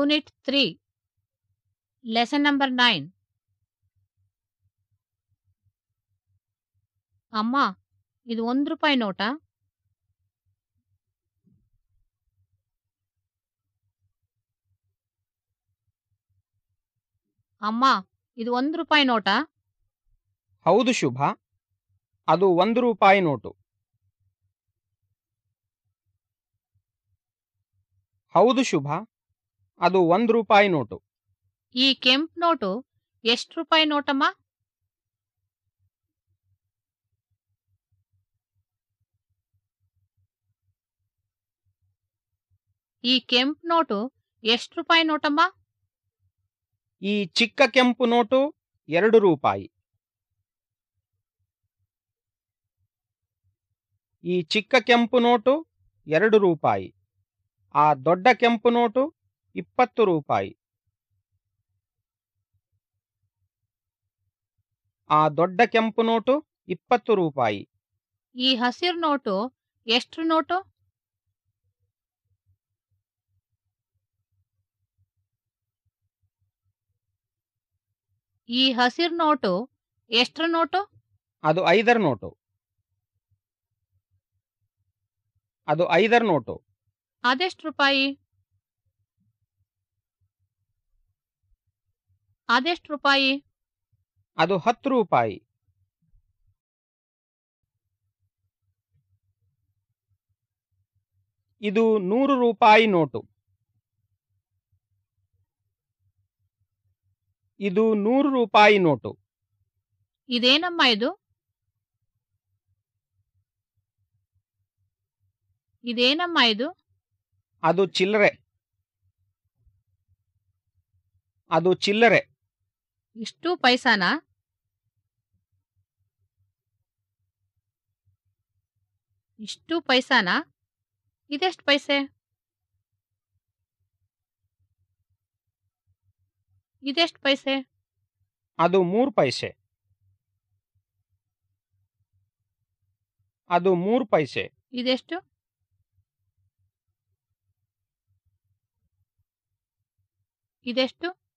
Unit three lesson number nine ಅಮ್ಮ, ಇದು ಒಂದು ರೂಪಾಯಿ ನೋಟ? ಅಮ್ಮ, ಇದು ಒಂದು ರೂಪಾಯಿ ನೋಟ? ಹೌದು ಶುಭ. ಅದು ಒಂದು ರೂಪಾಯಿ ನೋಟು. ಹೌದು ಶುಭ. ಅದು ಒಂದು ರೂಪಾಯಿ ನೋಟು. ಈ ಕೆಂಪು ನೋಟು ಎಷ್ಟು ರೂಪಾಯಿ ನೋಟಮ್ಮ? ಈ ಕೆಂಪು ನೋಟು ಎಷ್ಟು ರೂಪಾಯಿ ನೋಟಮ್ಮ? ಈ ಚಿಕ್ಕ ಕೆಂಪು ನೋಟು ಎರಡು ರೂಪಾಯಿ. ಈ ಚಿಕ್ಕ ಕೆಂಪು ನೋಟು ಎರಡು ರೂಪಾಯಿ. ಆ ದೊಡ್ಡ ಕೆಂಪು ನೋಟು ಇಪ್ಪತ್ತು ರೂಪಾಯಿ. ಆ ದೊಡ್ಡ ಕೆಂಪು ನೋಟು ಇಪ್ಪತ್ತು ರೂಪಾಯಿ. ಈ ಹಸಿರು ನೋಟು ಎಷ್ಟು ನೋಟು? ಈ ಹಸಿರು ನೋಟು ಎಷ್ಟು ನೋಟು? ಅದು ಐದರ ನೋಟು. ಅದು ಐದರ ನೋಟು. ಅದೆಷ್ಟು ರೂಪಾಯಿ? ಅದೆಷ್ಟು ರೂಪಾಯಿ? ಅದು ಹತ್ತು ರೂಪಾಯಿ. ಇದು ನೂರು ರೂಪಾಯಿ ನೋಟು. ಇದು ನೂರು ರೂಪಾಯಿ ನೋಟು. ಇದೇನಮ್ಮ ಇದು? ಇದೇನಮ್ಮ ಇದು? ಅದು ಚಿಲ್ಲರೆ. ಅದು ಚಿಲ್ಲರೆ. ಇಷ್ಟು ಪೈಸಾನ? ಇಷ್ಟು ಪೈಸಾನ? ಇದೆಷ್ಟು ಪೈಸೆ? ಇದೆಷ್ಟು ಪೈಸೆ? ಅದು ಮೂರು ಪೈಸೆ. ಅದು ಮೂರು ಪೈಸೆ. ಇದೆಷ್ಟು? ಇದೆಷ್ಟು?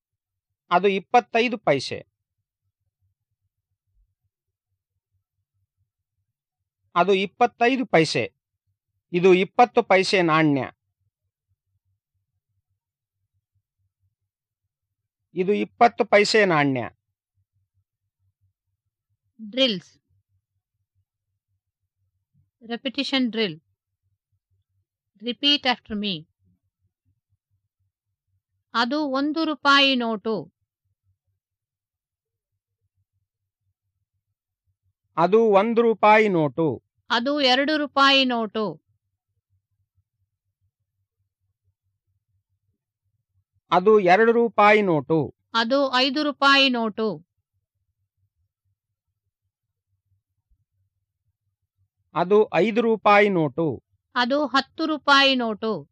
ಅದು ಇಪ್ಪತ್ತೈದು ಪೈಸೆ. ಅದು ಇಪ್ಪತ್ತೈದು ಪೈಸೆ. ಇದು ಇಪ್ಪತ್ತು ಪೈಸೆ ನಾಣ್ಯ. ಇದು ಇಪ್ಪತ್ತು ಪೈಸೆ ನಾಣ್ಯ. Drills. Repetition drill. Repeat after me. ಅದು ಒಂದು ರೂಪಾಯಿ ನೋಟು. ಅದು ಒಂದು ರೂಪಾಯಿ ನೋಟು. ಅದು ಎರಡು ರೂಪಾಯಿ ನೋಟು. ಅದು ಎರಡು ರೂಪಾಯಿ ನೋಟು. ಅದು ಐದು ರೂಪಾಯಿ ನೋಟು. ಅದು ಐದು ರೂಪಾಯಿ ನೋಟು. ಅದು ಹತ್ತು ರೂಪಾಯಿ ನೋಟು.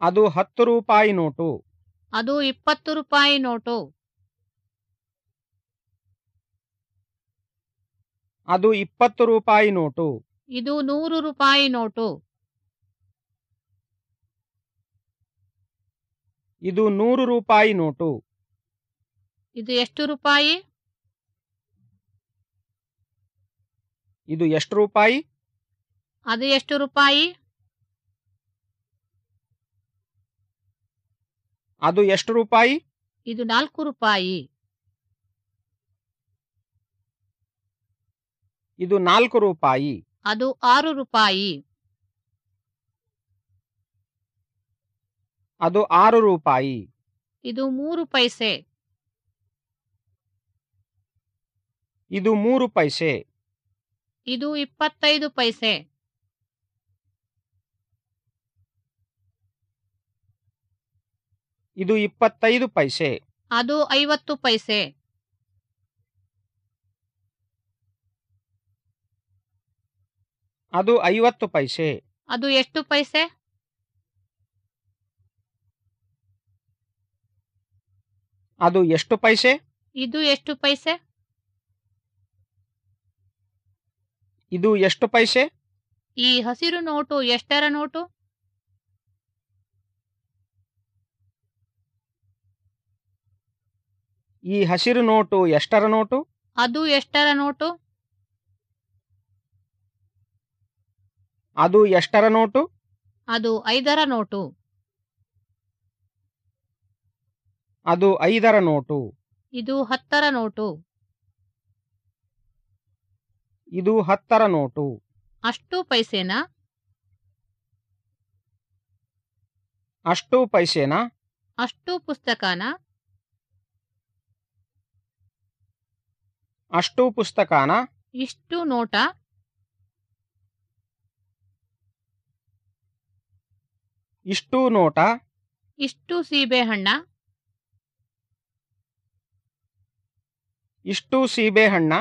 ಅದು ಹತ್ತು ರೂಪಾಯಿ ನೋಟು. ಅದು ಇಪ್ಪತ್ತು ರೂಪಾಯಿ ನೋಟು. ಅದು ಇಪ್ಪತ್ತು ರೂಪಾಯಿ ನೋಟು. ಇದು ನೂರು ರೂಪಾಯಿ ನೋಟು. ಇದು ನೂರು ರೂಪಾಯಿ ನೋಟು. ಇದು ಎಷ್ಟು ರೂಪಾಯಿ? ಇದು ಎಷ್ಟು ರೂಪಾಯಿ? ಅದು ಎಷ್ಟು ರೂಪಾಯಿ? ಅದು ಎಷ್ಟು ರೂಪಾಯಿ? ಇದು ನಾಲ್ಕು ರೂಪಾಯಿ. ಇದು ನಾಲ್ಕು ರೂಪಾಯಿ. ಅದು ಆರು ರೂಪಾಯಿ. ಅದು ಆರು ರೂಪಾಯಿ. ಇದು ಮೂರು ಪೈಸೆ. ಇದು ಮೂರು ಪೈಸೆ. ಇದು ಇಪ್ಪತ್ತೈದು ಪೈಸೆ. ಇದು ಇಪ್ಪತ್ತೈದು ಪೈಸೆ. ಅದು ಐವತ್ತು ಪೈಸೆ. ಅದು ಐವತ್ತು ಪೈಸೆ. ಅದು ಎಷ್ಟು ಪೈಸೆ? ಅದು ಎಷ್ಟು ಪೈಸೆ? ಇದು ಎಷ್ಟು ಪೈಸೆ? ಇದು ಎಷ್ಟು ಪೈಸೆ? ಈ ಹಸಿರು ನೋಟು ಎಷ್ಟರ ನೋಟು? ಈ ಹಸಿರು ನೋಟು ಎಷ್ಟರ ನೋಟು? ಅದು ಎಷ್ಟರ ನೋಟು? ಅದು ಎಷ್ಟರ ನೋಟು? ಅದು ಐದರ ನೋಟು. ಅದು ಐದರ ನೋಟು. ಇದು ಹತ್ತರ ನೋಟು. ಇದು ಹತ್ತರ ನೋಟು. ಅಷ್ಟು ಪೈಸೆನಾ? ಅಷ್ಟು ಪೈಸೆನಾ? ಅಷ್ಟು ಪುಸ್ತಕನ? ಅಷ್ಟು ಪುಸ್ತಕನ? ಇಷ್ಟು ನೋಟ? ಇಷ್ಟು ನೋಟ. ಇಷ್ಟು ಸೀಬೆಹಣ್ಣ ಇಷ್ಟು ಸೀಬೆಹಣ್ಣ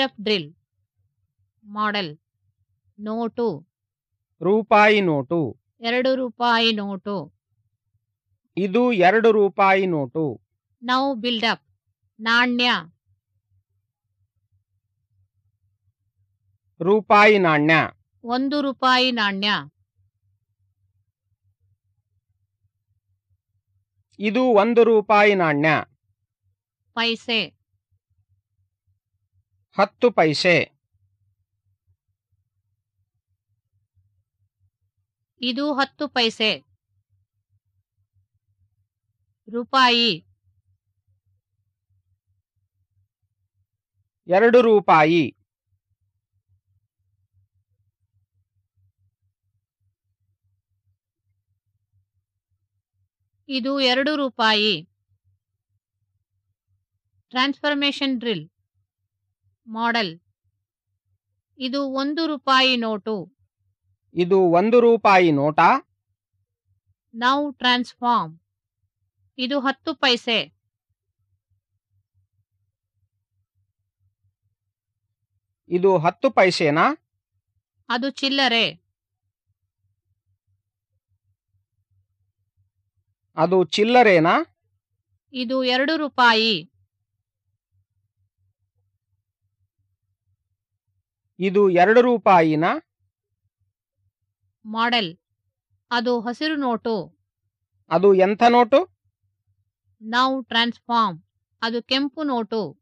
ಅಪ್ ಡ್ರಿಲ್. ಮಾಡೆಲ್. ನೋಟು. ರೂಪಾಯಿ ನೋಟು. ಎರಡು ರೂಪಾಯಿ ನೋಟು. ಇದು ಎರಡು ರೂಪಾಯಿ ನೋಟು. ನೌ ಅಪ್ ನಾಣ್ಯ. ರೂಪಾಯಿ ನಾಣ್ಯ. ಒಂದು ರೂಪಾಯಿ ನಾಣ್ಯ. ಇದು ಒಂದು ರೂಪಾಯಿ ನಾಣ್ಯ. ಪೈಸೆ. ಹತ್ತು ಪೈಸೆ. ಇದು ಹತ್ತು ಪೈಸೆ. ರೂಪಾಯಿ. ಎರಡು ರೂಪಾಯಿ. ಇದು ಎರಡು ರೂಪಾಯಿ. ಟ್ರಾನ್ಸ್ಫರ್ಮೇಷನ್ ಡ್ರಿಲ್ ಮಾಡೆಲ್ ಇದು ಒಂದು ರೂಪಾಯಿ ನೋಟು. ಇದು ಒಂದು ರೂಪಾಯಿ ನೋಟಾ. ನೌ ಟ್ರಾನ್ಸ್ಫಾರ್ಮ್ ಇದು ಹತ್ತು ಪೈಸೆ. ಇದು ಹತ್ತು ಪೈಸೆನಾ? ಅದು ಚಿಲ್ಲರೆ. ಅದು ಚಿಲ್ಲರೇನಾ? ಇದು ಎರಡು ರೂಪಾಯಿ. ಇದು ಎರಡು ರೂಪಾಯಿನಾ? ಮಾಡೆಲ್. ಅದು ಹಸಿರು ನೋಟು. ಅದು ಎಂಥ ನೋಟು? Now transform. ಅದು ಕೆಂಪು ನೋಟು.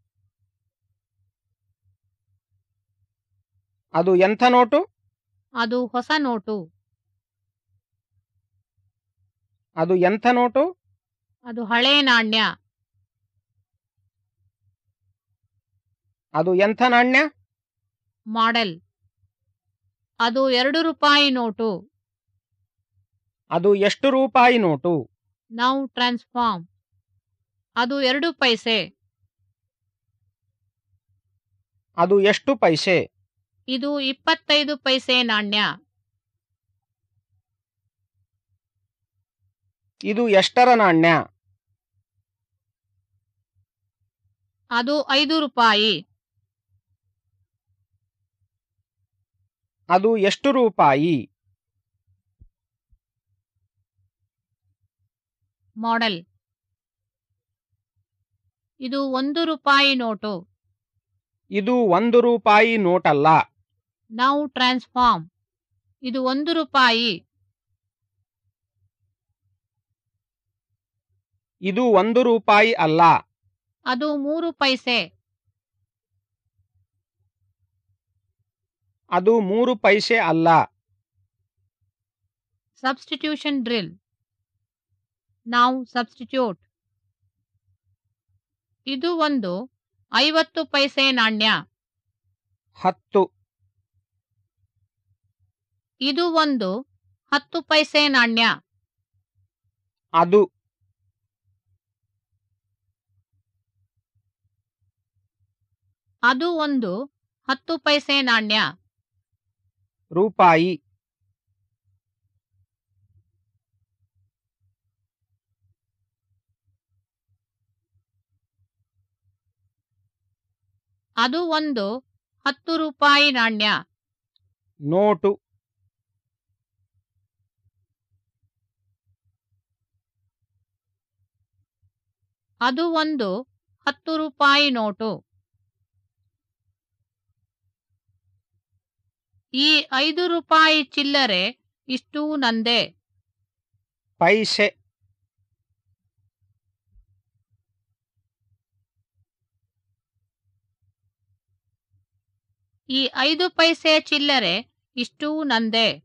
ಅದು ಎಂಥ ನೋಟು? ಅದು ಹೊಸ ನೋಟು. ಅದು ಎಂಥ ನೋಟು? ಅದು ಹಳೆ ನಾಣ್ಯ. ಅದು ಎಂಥ ನಾಣ್ಯ? ಮಾಡೆಲ್. ಅದು ಎರಡು ರೂಪಾಯಿ ನೋಟು. ಅದು ಎಷ್ಟು ರೂಪಾಯಿ ನೋಟು? Now transform. ಅದು ಎರಡು ಪೈಸೆ. ಅದು ಎಷ್ಟು ಪೈಸೆ? ಇದು ಇಪ್ಪತ್ತೈದು ಪೈಸೆ ನಾಣ್ಯ. ಇದು ಎಷ್ಟರ ನಾಣ್ಯ? ಅದು ಐದು ರೂಪಾಯಿ. ಅದು ಎಷ್ಟು ರೂಪಾಯಿ? ಮಾಡೆಲ್. ಇದು ಒಂದು ರೂಪಾಯಿ ನೋಟು. ಇದು ಒಂದು ರೂಪಾಯಿ ನೋಟಲ್ಲ. ನಾವು ಟ್ರಾನ್ಸ್ಫಾರ್ಮ್. ಇದು ಒಂದು ರೂಪಾಯಿ. ಇದು ಒಂದು ರೂಪಾಯಿ ಅಲ್ಲ. ಅದು ಮೂರು ಪೈಸೆ. ಅದು ಮೂರು ಪೈಸೆ ಅಲ್ಲ. ಸಬ್ಸ್ಟಿಟ್ಯೂಷನ್ ಡ್ರಿಲ್ ನಾವು ಸಬ್ಸ್ಟಿಟ್ಯೂಟ್ ಇದು ಒಂದು ಐವತ್ತು ಪೈಸೆ ನಾಣ್ಯ. ಹತ್ತು. ಇದು ಒಂದು ಹತ್ತು ಪೈಸೆ ನಾಣ್ಯ. ಅದು. ಅದು ಒಂದು ಹತ್ತು ಪೈಸೆ ನಾಣ್ಯ. ರೂಪಾಯಿ. ಅದು ಒಂದು ಹತ್ತು ರೂಪಾಯಿ ನಾಣ್ಯ. ನೋಟು. ಅದು ಒಂದು ಹತ್ತು ರೂಪಾಯಿ ನೋಟು. ಈ ಐದು ರೂಪಾಯಿ ಚಿಲ್ಲರೆ ಇಷ್ಟು ನಂದೆ. ಪೈಸೆ. ಈ ಐದು ಪೈಸೆ ಚಿಲ್ಲರೆ ಇಷ್ಟು ನಂದೆ.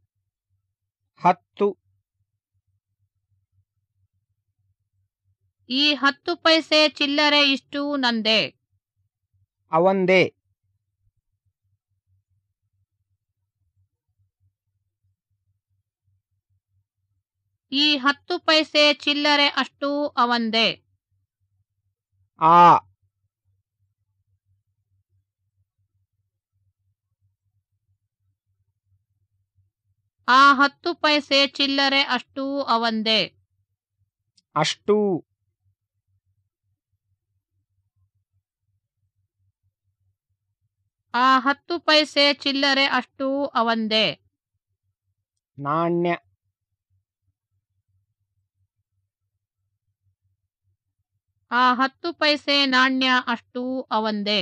ಹತ್ತು. ಈ ಹತ್ತು ಪೈಸೆ ಚಿಲ್ಲರೆ ಇಷ್ಟು ನಂದೆ. ಅವಂದೇ. ಈ ಹತ್ತು ಪೈಸೆ ಚಿಲ್ಲರೆ ಅಷ್ಟು ಅವಂದೆ. ಆ. ಆ ಹತ್ತು ಪೈಸೆ ಚಿಲ್ಲರೆ ಅಷ್ಟು ಅವಂದೆ. ಅಷ್ಟು. ಆ ಹತ್ತು ಪೈಸೆ ಚಿಲ್ಲರೆ ಅಷ್ಟು ಅವಂದೆ. ನಾಣ್ಯ. ಆ ಹತ್ತು ಪೈಸೆ ನಾಣ್ಯ ಅಷ್ಟೂ ಅವಂದೇ.